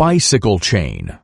bicycle chain.